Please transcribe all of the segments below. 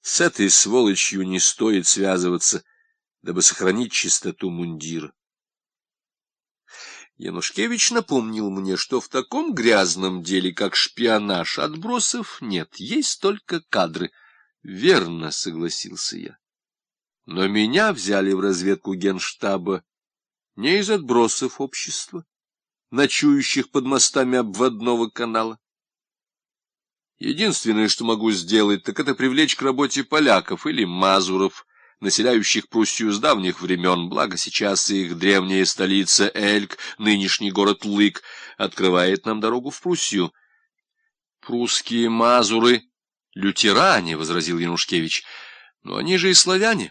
С этой сволочью не стоит связываться, дабы сохранить чистоту мундира. Янушкевич напомнил мне, что в таком грязном деле, как шпионаж, отбросов нет, есть только кадры. Верно, согласился я. Но меня взяли в разведку генштаба не из отбросов общества, ночующих под мостами обводного канала. Единственное, что могу сделать, так это привлечь к работе поляков или мазуров, населяющих Пруссию с давних времен, благо сейчас их древняя столица Эльк, нынешний город Лык, открывает нам дорогу в Пруссию. Прусские мазуры — лютеране, — возразил Янушкевич, — но они же и славяне,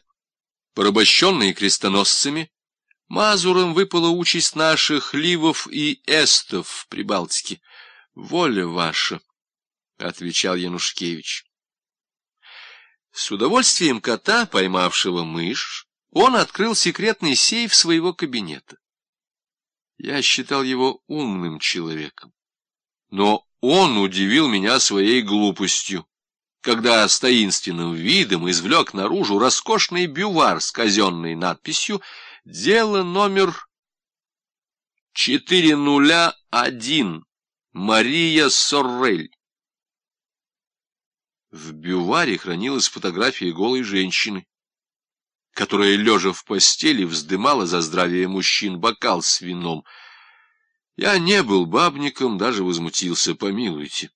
порабощенные крестоносцами. Мазурам выпала участь наших ливов и эстов в Прибалтике. Воля ваша, — отвечал Янушкевич. С удовольствием кота, поймавшего мышь, он открыл секретный сейф своего кабинета. Я считал его умным человеком, но он удивил меня своей глупостью, когда с таинственным видом извлек наружу роскошный бювар с казенной надписью «Дело номер 401. Мария Соррель». В бюваре хранилась фотография голой женщины, которая, лежа в постели, вздымала за здравие мужчин бокал с вином. Я не был бабником, даже возмутился, помилуйте.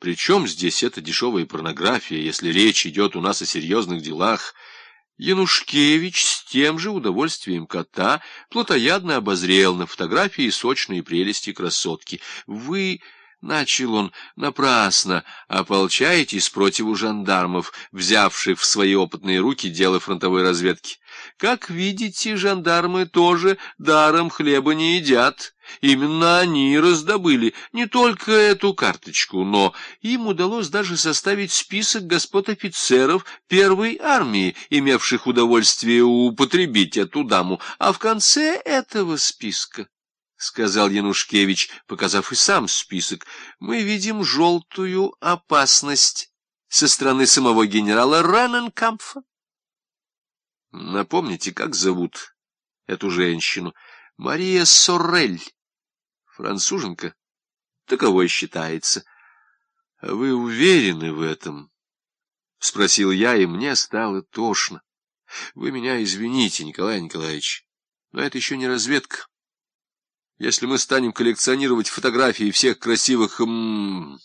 Причем здесь эта дешевая порнография, если речь идет у нас о серьезных делах? Янушкевич с тем же удовольствием кота плотоядно обозрел на фотографии сочные прелести красотки. Вы... — начал он, — напрасно ополчаетесь против жандармов, взявших в свои опытные руки дело фронтовой разведки. Как видите, жандармы тоже даром хлеба не едят. Именно они раздобыли не только эту карточку, но им удалось даже составить список господ офицеров первой армии, имевших удовольствие употребить эту даму, а в конце этого списка — сказал Янушкевич, показав и сам список, — мы видим желтую опасность со стороны самого генерала Раненкампфа. Напомните, как зовут эту женщину? Мария Соррель. Француженка? Таковой считается. — А вы уверены в этом? — спросил я, и мне стало тошно. — Вы меня извините, Николай Николаевич, но это еще не разведка. Если мы станем коллекционировать фотографии всех красивых... М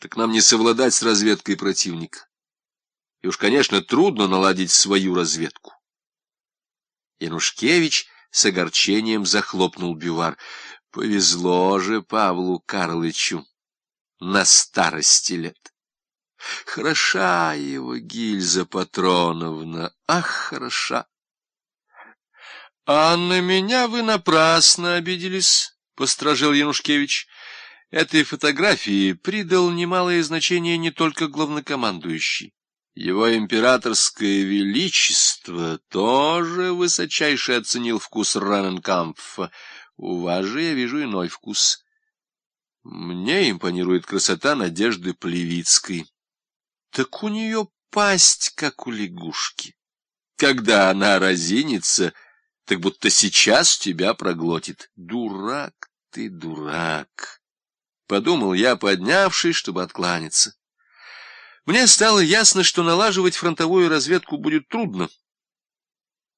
так нам не совладать с разведкой противника. И уж, конечно, трудно наладить свою разведку. Янушкевич с огорчением захлопнул бювар. Повезло же Павлу Карлычу на старости лет. Хороша его гильза Патроновна, ах, хороша! — А на меня вы напрасно обиделись, — постражил Янушкевич. Этой фотографии придал немалое значение не только главнокомандующий. Его императорское величество тоже высочайше оценил вкус Раненкампфа. У вас же я вижу иной вкус. Мне импонирует красота Надежды Плевицкой. Так у нее пасть, как у лягушки. Когда она разинится так будто сейчас тебя проглотит. Дурак ты, дурак! Подумал я, поднявшись, чтобы откланяться. Мне стало ясно, что налаживать фронтовую разведку будет трудно.